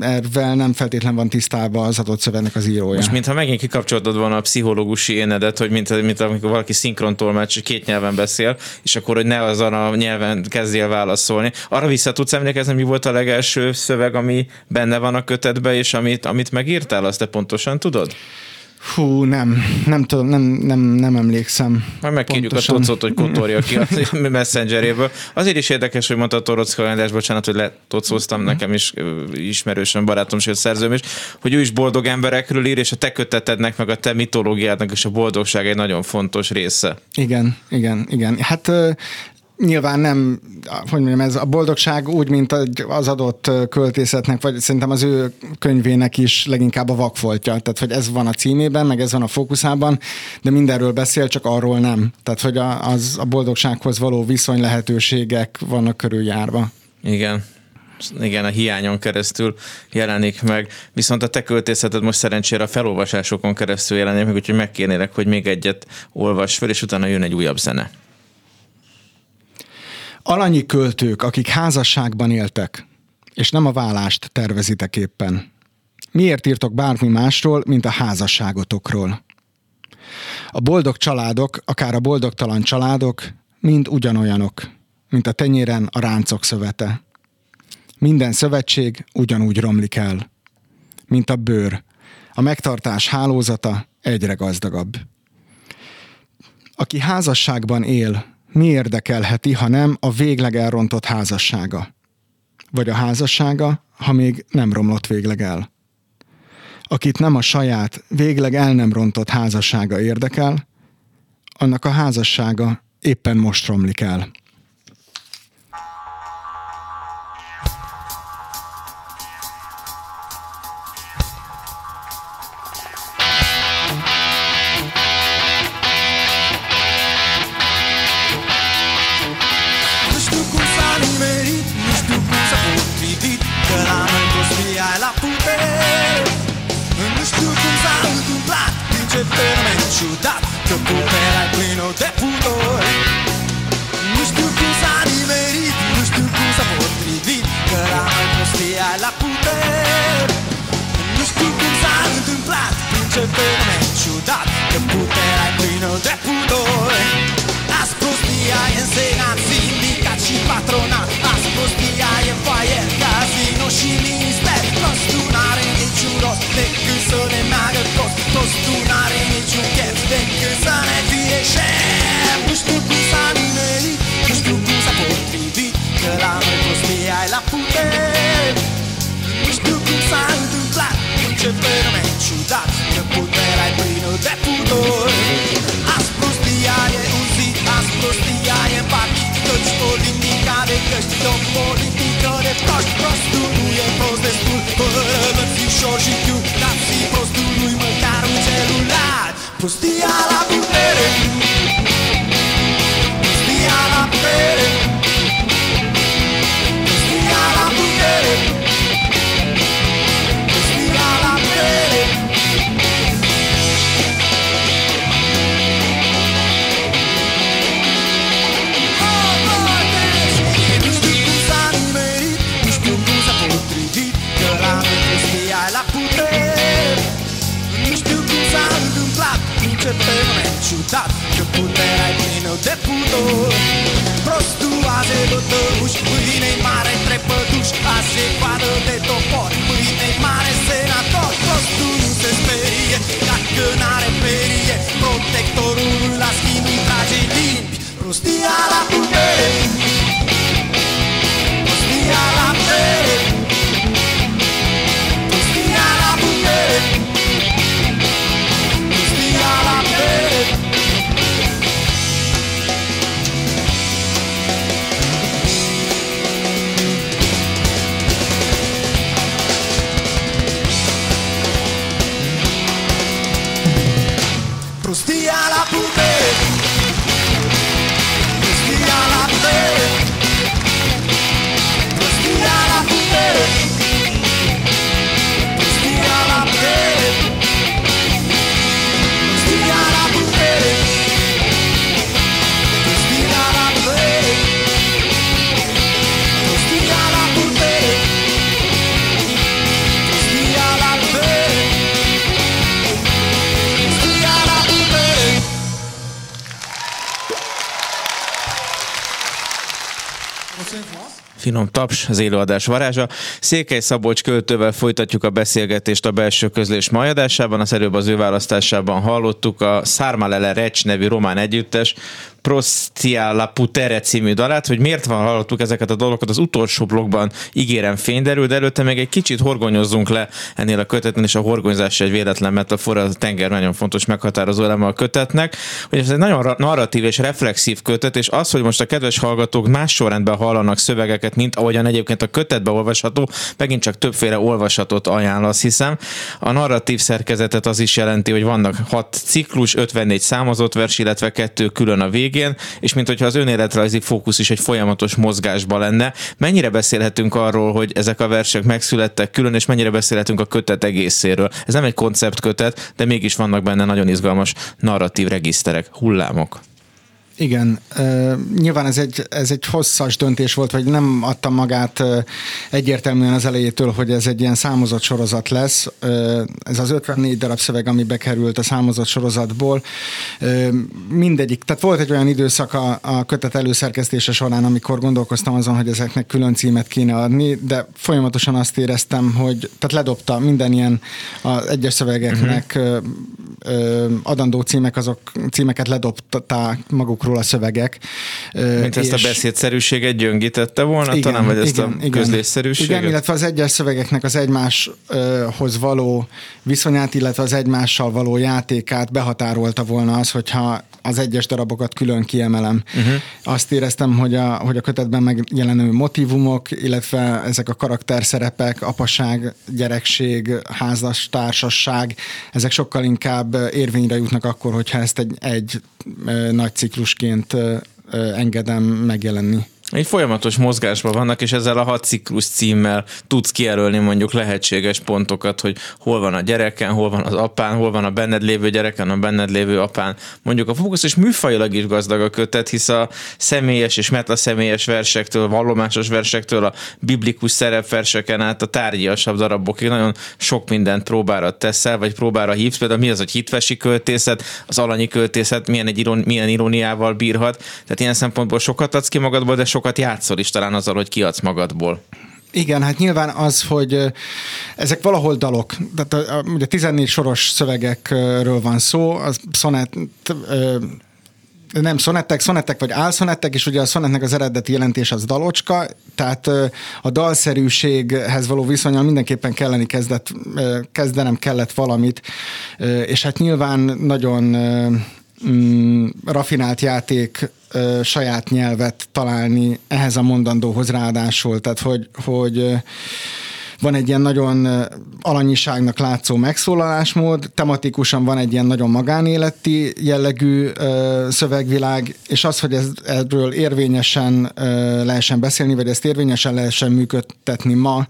Speaker 2: ervel nem feltétlen van tisztában az adott szövegnek az írója.
Speaker 1: Most mintha megint kikapcsoltad volna a pszichológusi énedet, hogy mint, mint amikor valaki szinkrontolmács két nyelven beszél, és akkor, hogy ne azon a nyelven kezdjél válaszolni. Arra vissza tudsz emlékezni, mi volt a legelső szöveg, ami benne van a kötetbe, és amit, amit megírtál, azt te pontosan tudod?
Speaker 2: Hú, nem, nem tudom, nem, nem, nem emlékszem.
Speaker 1: Majd megkérjük
Speaker 2: Pontosan.
Speaker 1: a Tocot, hogy kotorja ki a messengeréből. Azért is érdekes, hogy mondta a Torocka András, bocsánat, hogy letocóztam, nekem is ö, ismerősen, barátom, sőt szerzőm is, hogy ő is boldog emberekről ír, és a te kötetednek, meg a te mitológiádnak és a boldogság egy nagyon fontos része.
Speaker 2: Igen, igen, igen. Hát nyilván nem, hogy mondjam, ez a boldogság úgy, mint az adott költészetnek, vagy szerintem az ő könyvének is leginkább a vakfoltja. Tehát, hogy ez van a címében, meg ez van a fókuszában, de mindenről beszél, csak arról nem. Tehát, hogy a, az a boldogsághoz való viszony lehetőségek vannak körüljárva.
Speaker 1: Igen. Igen, a hiányon keresztül jelenik meg. Viszont a te költészeted most szerencsére a felolvasásokon keresztül jelenik meg, úgyhogy megkérnélek, hogy még egyet olvas fel, és utána jön egy újabb zene.
Speaker 2: Alanyi költők, akik házasságban éltek, és nem a vállást tervezitek éppen. Miért írtok bármi másról, mint a házasságotokról? A boldog családok, akár a boldogtalan családok, mind ugyanolyanok, mint a tenyéren a ráncok szövete. Minden szövetség ugyanúgy romlik el, mint a bőr. A megtartás hálózata egyre gazdagabb. Aki házasságban él, mi érdekelheti, ha nem a végleg elrontott házassága? Vagy a házassága, ha még nem romlott végleg el? Akit nem a saját, végleg el nem rontott házassága érdekel, annak a házassága éppen most romlik el.
Speaker 7: Fenomen ciudat Că puterea e plină de pudori Azi prostia e în senat, sindicat și patronat. Azi prostia e în foaie, casino și minister Toți tu n-are niciun rost decât să ne meargă cost Toți tu n-are niciun chef decât să ne fie șef do molitika de tak prostu în ce fenomen ciudat Că puterea e plină de pudor. Prostul vaze bătăuși Mâine mare între păduși Azi e coadă de topor Mâine mare senator Prostul nu se sperie Dacă n-are perie Protectorul la schimb îi trage limbi Prostia la putere
Speaker 1: taps, az élőadás varázsa. Székely Szabolcs költővel folytatjuk a beszélgetést a belső közlés majadásában. Az előbb az ő választásában hallottuk a Szármalele Recs nevű román együttes Prostia la Putere című dalát, hogy miért van hallottuk ezeket a dolgokat az utolsó blogban ígérem fényderül, de előtte még egy kicsit horgonyozzunk le ennél a kötetnél, és a horgonyzás egy véletlen metafora, a tenger nagyon fontos meghatározó eleme a kötetnek, hogy ez egy nagyon ra- narratív és reflexív kötet, és az, hogy most a kedves hallgatók más sorrendben hallanak szövegeket, mint ahogyan egyébként a kötetben olvasható, megint csak többféle olvasatot ajánl, azt hiszem. A narratív szerkezetet az is jelenti, hogy vannak hat ciklus, 54 számozott vers, illetve kettő külön a végén, és mint hogyha az önéletrajzi fókusz is egy folyamatos mozgásban lenne. Mennyire beszélhetünk arról, hogy ezek a versek megszülettek külön, és mennyire beszélhetünk a kötet egészéről? Ez nem egy konceptkötet, de mégis vannak benne nagyon izgalmas narratív regiszterek, hullámok.
Speaker 2: Igen, uh, nyilván ez egy, ez egy hosszas döntés volt, vagy nem adtam magát uh, egyértelműen az elejétől, hogy ez egy ilyen számozott sorozat lesz. Uh, ez az 54 darab szöveg, ami bekerült a számozott sorozatból. Uh, mindegyik, tehát volt egy olyan időszak a, a kötet előszerkesztése során, amikor gondolkoztam azon, hogy ezeknek külön címet kéne adni, de folyamatosan azt éreztem, hogy tehát ledobta minden ilyen az egyes szövegeknek uh-huh. uh, adandó címek, azok címeket ledobták magukról a szövegek.
Speaker 1: Mint ezt a beszédszerűséget gyöngítette volna, igen, talán, vagy ezt igen, a közlésszerűséget?
Speaker 2: Igen, illetve az egyes szövegeknek az egymáshoz való viszonyát, illetve az egymással való játékát behatárolta volna az, hogyha az egyes darabokat külön kiemelem. Uh-huh. Azt éreztem, hogy a, hogy a kötetben megjelenő motivumok, illetve ezek a karakterszerepek, apaság, gyerekség, házas társasság, ezek sokkal inkább érvényre jutnak akkor, hogyha ezt egy, egy nagy ciklusként engedem megjelenni.
Speaker 1: Egy folyamatos mozgásban vannak, és ezzel a hat ciklus címmel tudsz kijelölni mondjuk lehetséges pontokat, hogy hol van a gyereken, hol van az apán, hol van a benned lévő gyereken, a benned lévő apán. Mondjuk a fókusz, és műfajilag is gazdag a kötet, hisz a személyes és metaszemélyes versektől, vallomásos versektől, a biblikus szerepverseken át a tárgyiasabb darabokig nagyon sok mindent próbára teszel, vagy próbára hívsz. Például mi az, hogy hitvesi költészet, az alanyi költészet milyen, egy iron, milyen iróniával bírhat. Tehát ilyen szempontból sokat adsz ki magadból, de sok sokat játszol is talán azzal, hogy kiadsz magadból.
Speaker 2: Igen, hát nyilván az, hogy ezek valahol dalok. Tehát a, a, ugye 14 soros szövegekről van szó, az szonett nem szonettek, szonettek vagy álszonettek, és ugye a szonetnek az eredeti jelentés az dalocska, tehát a dalszerűséghez való viszonyal mindenképpen kelleni kezdett, kezdenem kellett valamit, és hát nyilván nagyon mm, rafinált játék ö, saját nyelvet találni ehhez a mondandóhoz ráadásul, tehát hogy, hogy ö, van egy ilyen nagyon alanyiságnak látszó megszólalásmód, tematikusan van egy ilyen nagyon magánéleti jellegű ö, szövegvilág, és az, hogy ez, erről érvényesen ö, lehessen beszélni, vagy ezt érvényesen lehessen működtetni ma,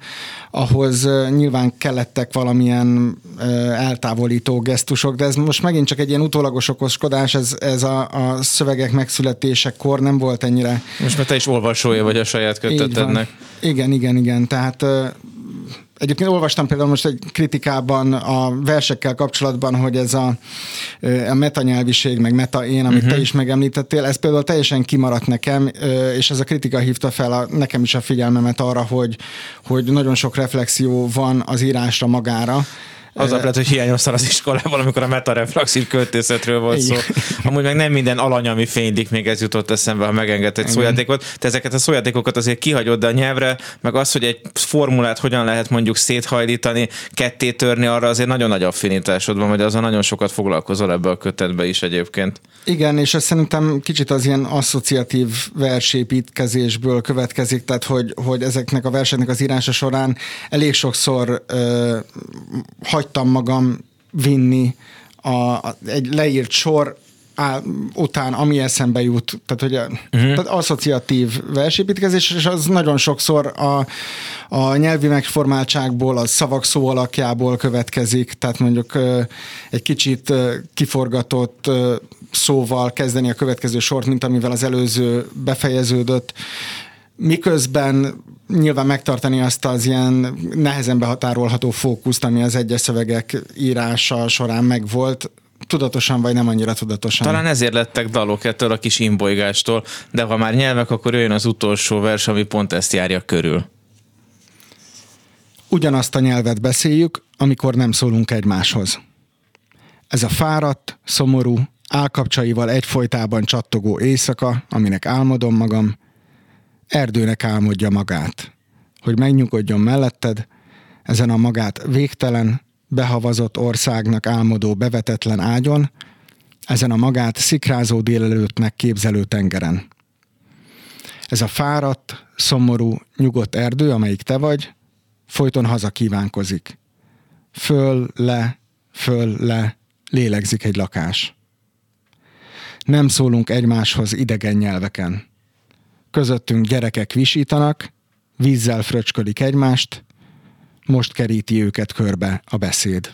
Speaker 2: ahhoz ö, nyilván kellettek valamilyen ö, eltávolító gesztusok, de ez most megint csak egy ilyen utólagos okoskodás, ez, ez a, a szövegek megszületésekor nem volt ennyire.
Speaker 1: Most már te is olvasója vagy a saját kötetednek.
Speaker 2: Igen, igen, igen. Tehát Egyébként olvastam például most egy kritikában a versekkel kapcsolatban, hogy ez a, a metanyelviség, meg meta én, amit uh-huh. te is megemlítettél, ez például teljesen kimaradt nekem, és ez a kritika hívta fel a, nekem is a figyelmemet arra, hogy, hogy nagyon sok reflexió van az írásra magára,
Speaker 1: az lehet, hogy hiányoztál az iskolában, amikor a metareflexív költészetről volt szó. Amúgy meg nem minden alany, ami fénylik, még ez jutott eszembe, ha megengedett egy szójátékot. Te ezeket a szójátékokat azért kihagyod a nyelvre, meg az, hogy egy formulát hogyan lehet mondjuk széthajlítani, ketté törni, arra azért nagyon nagy affinitásod van, vagy azon nagyon sokat foglalkozol ebbe a kötetbe is egyébként.
Speaker 2: Igen, és ez szerintem kicsit az ilyen asszociatív versépítkezésből következik, tehát hogy, hogy ezeknek a verseknek az írása során elég sokszor ö, hagytam magam vinni a, a, egy leírt sor á, után, ami eszembe jut, tehát hogy a, uh-huh. tehát asszociatív versépítkezés, és az nagyon sokszor a, a nyelvi megformáltságból, a szavak szó alakjából következik, tehát mondjuk egy kicsit kiforgatott szóval kezdeni a következő sort, mint amivel az előző befejeződött, miközben nyilván megtartani azt az ilyen nehezen behatárolható fókuszt, ami az egyes szövegek írása során megvolt, tudatosan vagy nem annyira tudatosan.
Speaker 1: Talán ezért lettek dalok ettől a kis imbolygástól, de ha már nyelvek, akkor jöjjön az utolsó vers, ami pont ezt járja körül.
Speaker 2: Ugyanazt a nyelvet beszéljük, amikor nem szólunk egymáshoz. Ez a fáradt, szomorú, állkapcsaival egyfolytában csattogó éjszaka, aminek álmodom magam, erdőnek álmodja magát, hogy megnyugodjon melletted, ezen a magát végtelen, behavazott országnak álmodó bevetetlen ágyon, ezen a magát szikrázó délelőttnek képzelő tengeren. Ez a fáradt, szomorú, nyugodt erdő, amelyik te vagy, folyton haza kívánkozik. Föl, le, föl, le, lélegzik egy lakás. Nem szólunk egymáshoz idegen nyelveken közöttünk gyerekek visítanak, vízzel fröcskölik egymást, most keríti őket körbe a beszéd.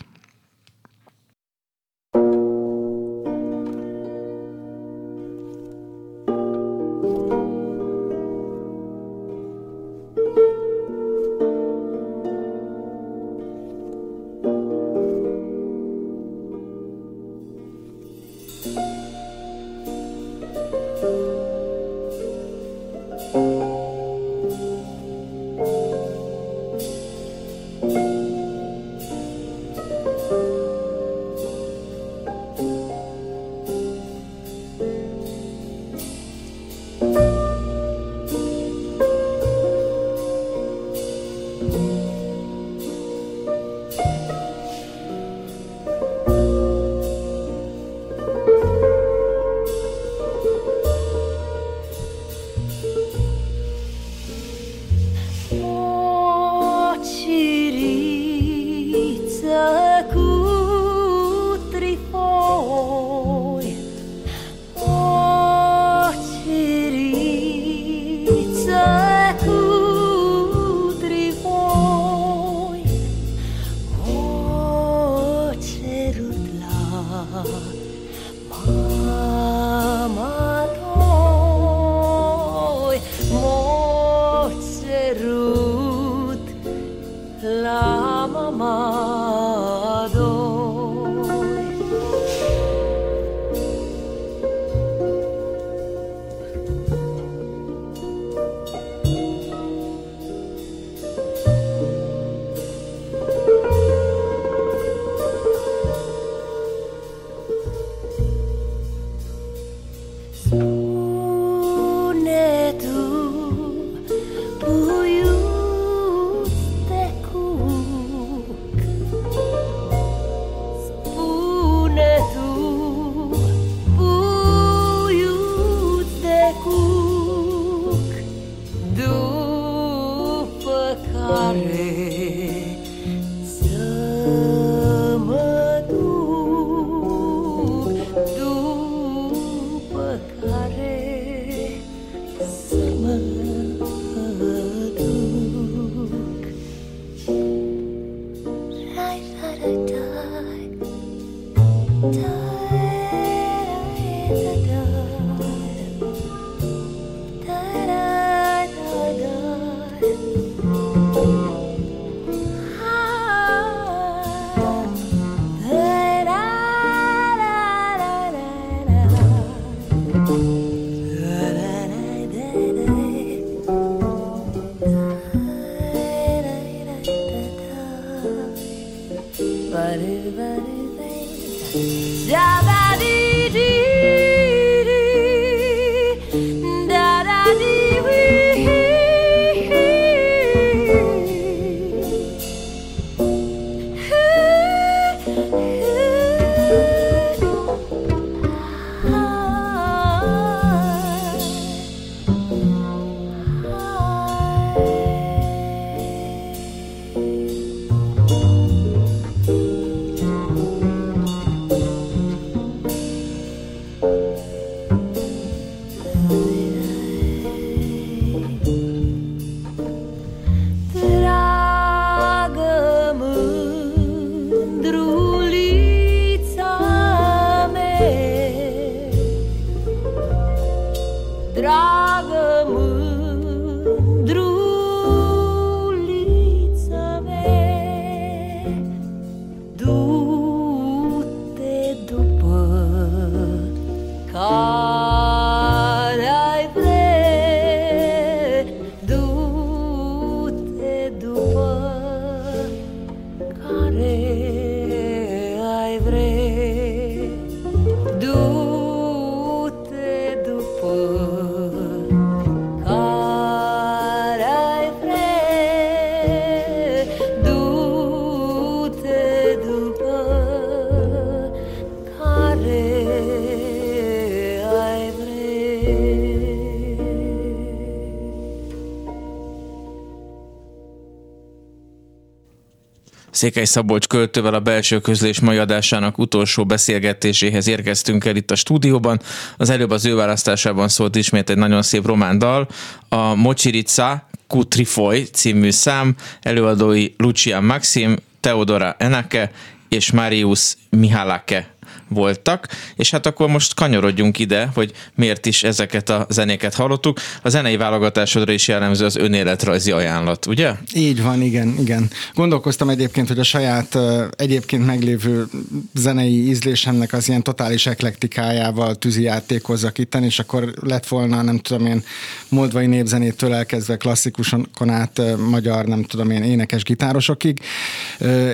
Speaker 1: Székely Szabolcs költővel a belső közlés mai adásának utolsó beszélgetéséhez érkeztünk el itt a stúdióban. Az előbb az ő választásában szólt ismét egy nagyon szép román dal, a Mocsirica Kutrifoy című szám, előadói Lucian Maxim, Teodora Enake és Marius Mihalake voltak, és hát akkor most kanyarodjunk ide, hogy miért is ezeket a zenéket hallottuk. A zenei válogatásodra is jellemző az önéletrajzi ajánlat, ugye?
Speaker 2: Így van, igen, igen. Gondolkoztam egyébként, hogy a saját egyébként meglévő zenei ízlésemnek az ilyen totális eklektikájával tűzi játékozzak itten, és akkor lett volna, nem tudom én, moldvai népzenétől elkezdve klasszikuson át magyar, nem tudom én, énekes gitárosokig,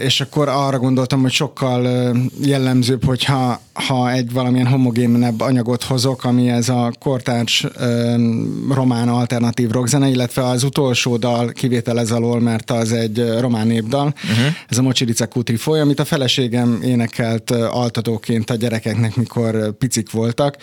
Speaker 2: és akkor arra gondoltam, hogy sokkal jellemzőbb, hogyha uh, ha, egy valamilyen homogénebb anyagot hozok, ami ez a kortárs román alternatív rockzene, illetve az utolsó dal kivételez alól, mert az egy román népdal, uh-huh. ez a Mocsirica Kutri foly, amit a feleségem énekelt altatóként a gyerekeknek, mikor picik voltak,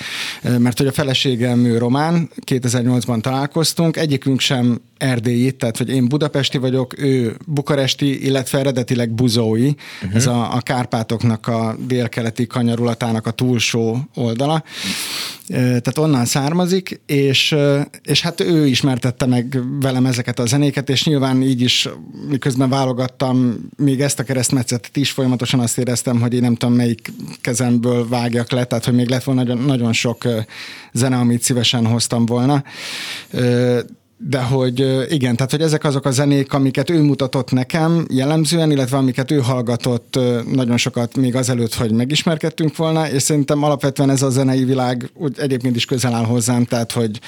Speaker 2: mert hogy a feleségem ő román, 2008-ban találkoztunk, egyikünk sem erdélyi, tehát hogy én budapesti vagyok, ő bukaresti, illetve eredetileg buzói, uh-huh. ez a, a Kárpátoknak a délkeleti kanyarulatának a túlsó oldala. Tehát onnan származik, és, és hát ő ismertette meg velem ezeket a zenéket, és nyilván így is, miközben válogattam még ezt a keresztmetszetet is, folyamatosan azt éreztem, hogy én nem tudom melyik kezemből vágjak le, tehát hogy még lett volna nagyon, nagyon sok zene, amit szívesen hoztam volna de hogy igen, tehát hogy ezek azok a zenék, amiket ő mutatott nekem jellemzően, illetve amiket ő hallgatott nagyon sokat még azelőtt, hogy megismerkedtünk volna, és szerintem alapvetően ez a zenei világ úgy egyébként is közel áll hozzám, tehát hogy,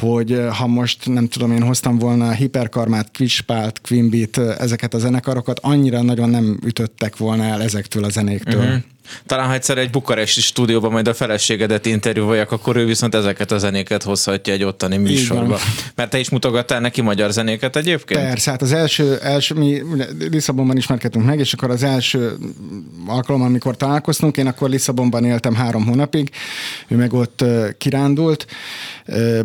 Speaker 2: hogy ha most nem tudom, én hoztam volna Hiperkarmát, Kvispált, Quimbit, ezeket a zenekarokat, annyira nagyon nem ütöttek volna el ezektől a zenéktől. Uh-huh.
Speaker 1: Talán ha egyszer egy bukaresti stúdióban majd a feleségedet interjúvaljak, akkor ő viszont ezeket a zenéket hozhatja egy ottani műsorba. Mert te is mutogattál neki magyar zenéket egyébként?
Speaker 2: Persze, hát az első, első mi Lisszabonban ismerkedtünk meg, és akkor az első alkalom, amikor találkoztunk, én akkor Lisszabonban éltem három hónapig, ő meg ott kirándult,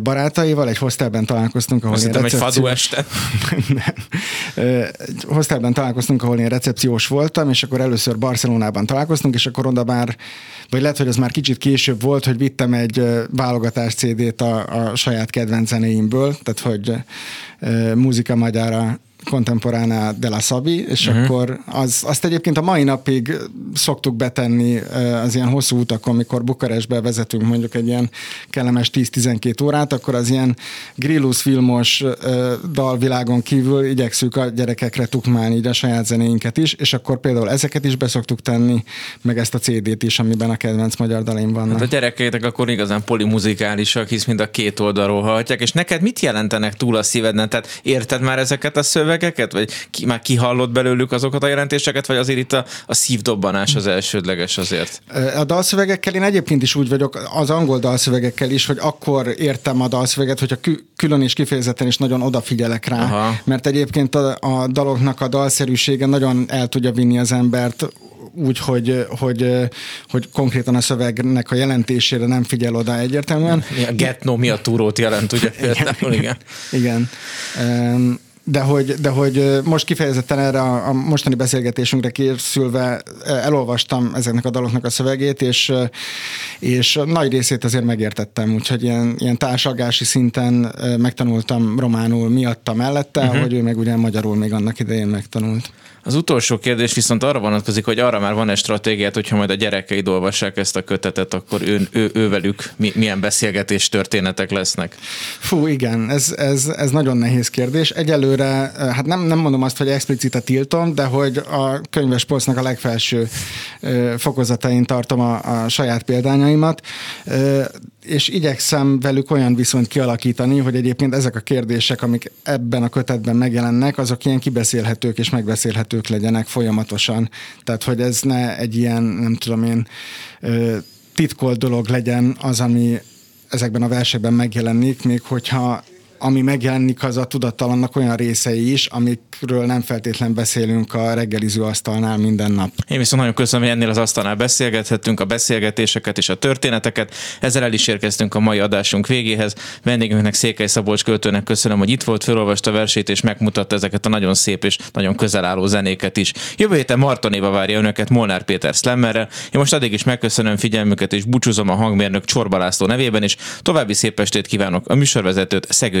Speaker 2: barátaival, egy hostelben találkoztunk, ahol
Speaker 1: Azt
Speaker 2: én
Speaker 1: recepció... egy fadu este.
Speaker 2: egy hostelben találkoztunk, ahol én recepciós voltam, és akkor először Barcelonában találkoztunk, és akkor oda már, vagy lehet, hogy ez már kicsit később volt, hogy vittem egy válogatás CD-t a, a saját kedvenc zenéimből, tehát hogy muzika magyára Contemporana de la Sabi, és uh-huh. akkor az, azt egyébként a mai napig szoktuk betenni az ilyen hosszú utakon, amikor Bukarestbe vezetünk mondjuk egy ilyen kellemes 10-12 órát, akkor az ilyen grillus filmos dalvilágon kívül igyekszük a gyerekekre tukmálni így a saját zenéinket is, és akkor például ezeket is beszoktuk tenni, meg ezt a CD-t is, amiben a kedvenc magyar dalaim vannak. Hát
Speaker 1: a gyerekeitek akkor igazán polimuzikálisak, hisz mind a két oldalról hallhatják, és neked mit jelentenek túl a szívedben? Tehát érted már ezeket a szövegeket? Dalszövegeket, vagy ki, már kihallott belőlük azokat a jelentéseket, vagy azért itt a, a szívdobbanás az elsődleges azért?
Speaker 2: A dalszövegekkel én egyébként is úgy vagyok, az angol dalszövegekkel is, hogy akkor értem a dalszöveget, hogyha külön és kifejezetten is nagyon odafigyelek rá, Aha. mert egyébként a, a daloknak a dalszerűsége nagyon el tudja vinni az embert úgy, hogy, hogy, hogy konkrétan a szövegnek a jelentésére nem figyel oda egyértelműen.
Speaker 1: A get no mi a túrót jelent, ugye igen.
Speaker 2: Igen. igen de hogy, de hogy most kifejezetten erre a, a mostani beszélgetésünkre készülve elolvastam ezeknek a daloknak a szövegét, és, és nagy részét azért megértettem, úgyhogy ilyen, ilyen társalgási szinten megtanultam románul miatta mellette, uh-huh. hogy ő meg ugye magyarul még annak idején megtanult.
Speaker 1: Az utolsó kérdés viszont arra vonatkozik, hogy arra már van-e stratégiát, hogyha majd a gyerekeid olvassák ezt a kötetet, akkor ő, ő, ővelük mi, milyen beszélgetés történetek lesznek?
Speaker 2: Fú, igen, ez, ez, ez nagyon nehéz kérdés. Egyelőre, hát nem, nem mondom azt, hogy explicite tiltom, de hogy a könyves polcnak a legfelső fokozatain tartom a, a saját példányaimat és igyekszem velük olyan viszont kialakítani, hogy egyébként ezek a kérdések, amik ebben a kötetben megjelennek, azok ilyen kibeszélhetők és megbeszélhetők legyenek folyamatosan. Tehát, hogy ez ne egy ilyen, nem tudom én, titkolt dolog legyen az, ami ezekben a versekben megjelenik, még hogyha ami megjelenik, az a tudattalannak olyan részei is, amikről nem feltétlen beszélünk a reggeliző asztalnál minden nap.
Speaker 1: Én viszont nagyon köszönöm, hogy ennél az asztalnál beszélgethettünk, a beszélgetéseket és a történeteket. Ezzel el is érkeztünk a mai adásunk végéhez. Vendégünknek Székely Szabolcs költőnek köszönöm, hogy itt volt, felolvasta versét és megmutatta ezeket a nagyon szép és nagyon közel álló zenéket is. Jövő héten Marton Éva várja önöket Molnár Péter Slemmerrel. Én most addig is megköszönöm figyelmüket és búcsúzom a hangmérnök Csorba nevében is. További szép estét kívánok a műsorvezetőt Szegő